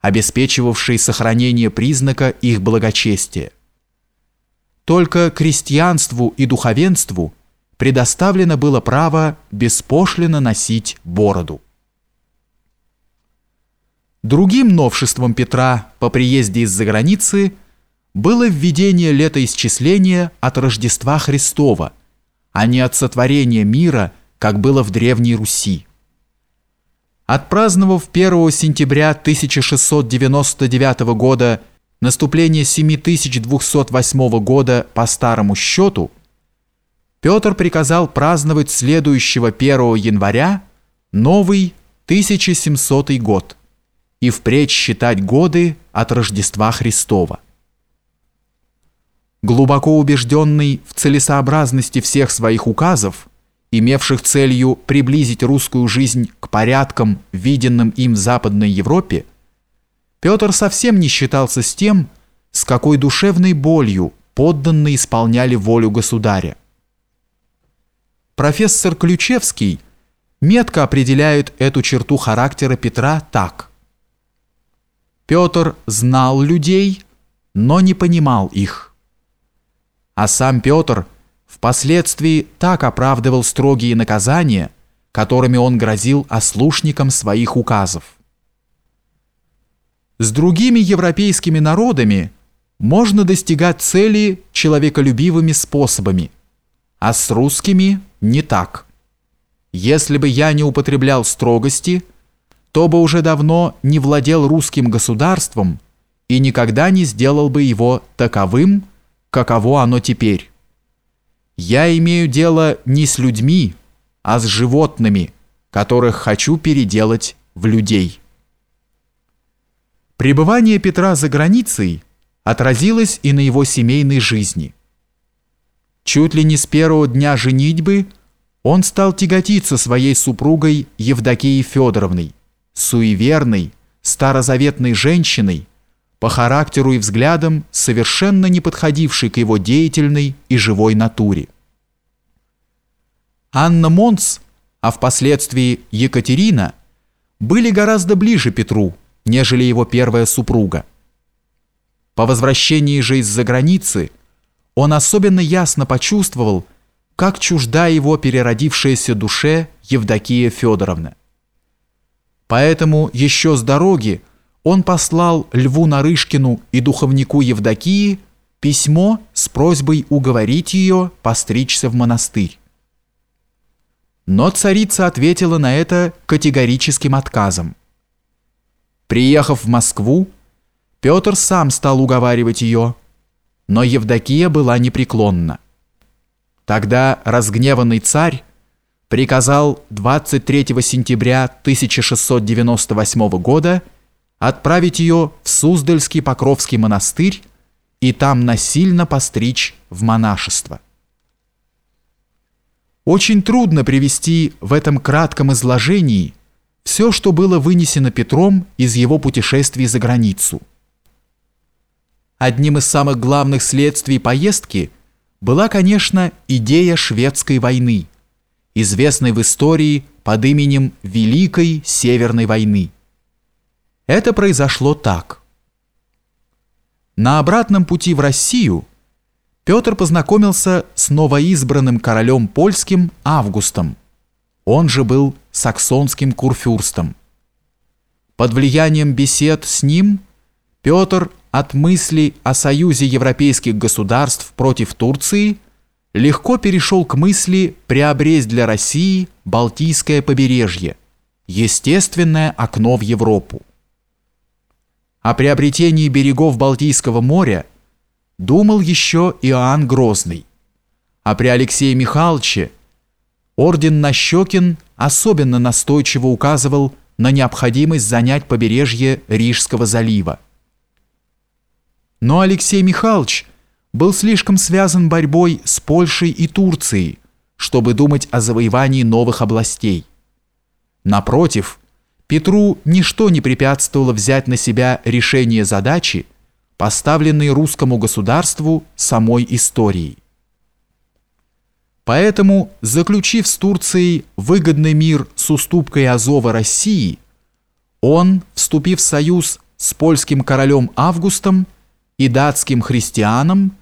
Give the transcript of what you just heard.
обеспечивавшей сохранение признака их благочестия. Только крестьянству и духовенству предоставлено было право беспошлино носить бороду. Другим новшеством Петра по приезде из-за границы было введение летоисчисления от Рождества Христова, а не от сотворения мира, как было в Древней Руси. Отпраздновав 1 сентября 1699 года наступление 7208 года по старому счету, Петр приказал праздновать следующего 1 января новый 1700 год и впредь считать годы от Рождества Христова. Глубоко убежденный в целесообразности всех своих указов, имевших целью приблизить русскую жизнь к порядкам, виденным им в Западной Европе, Петр совсем не считался с тем, с какой душевной болью подданные исполняли волю государя. Профессор Ключевский метко определяет эту черту характера Петра так. Петр знал людей, но не понимал их. А сам Петр – впоследствии так оправдывал строгие наказания, которыми он грозил ослушникам своих указов. С другими европейскими народами можно достигать цели человеколюбивыми способами, а с русскими не так. Если бы я не употреблял строгости, то бы уже давно не владел русским государством и никогда не сделал бы его таковым, каково оно теперь. Я имею дело не с людьми, а с животными, которых хочу переделать в людей. Пребывание Петра за границей отразилось и на его семейной жизни. Чуть ли не с первого дня женитьбы он стал тяготиться своей супругой Евдокией Федоровной, суеверной, старозаветной женщиной, по характеру и взглядам совершенно не подходивший к его деятельной и живой натуре. Анна Монс, а впоследствии Екатерина, были гораздо ближе Петру, нежели его первая супруга. По возвращении же из-за границы он особенно ясно почувствовал, как чужда его переродившаяся душе Евдокия Федоровна. Поэтому еще с дороги он послал Льву Нарышкину и духовнику Евдокии письмо с просьбой уговорить ее постричься в монастырь. Но царица ответила на это категорическим отказом. Приехав в Москву, Петр сам стал уговаривать ее, но Евдокия была непреклонна. Тогда разгневанный царь приказал 23 сентября 1698 года отправить ее в Суздальский Покровский монастырь и там насильно постричь в монашество. Очень трудно привести в этом кратком изложении все, что было вынесено Петром из его путешествий за границу. Одним из самых главных следствий поездки была, конечно, идея шведской войны, известной в истории под именем Великой Северной войны. Это произошло так. На обратном пути в Россию Петр познакомился с новоизбранным королем польским Августом. Он же был саксонским курфюрстом. Под влиянием бесед с ним Петр от мысли о союзе европейских государств против Турции легко перешел к мысли приобресть для России Балтийское побережье, естественное окно в Европу. О приобретении берегов Балтийского моря думал еще Иоанн Грозный. А при Алексее Михайловиче орден Нащекин особенно настойчиво указывал на необходимость занять побережье Рижского залива. Но Алексей Михайлович был слишком связан борьбой с Польшей и Турцией, чтобы думать о завоевании новых областей. Напротив, Петру ничто не препятствовало взять на себя решение задачи, поставленной русскому государству самой историей. Поэтому, заключив с Турцией выгодный мир с уступкой Азова России, он, вступив в союз с польским королем Августом и датским христианом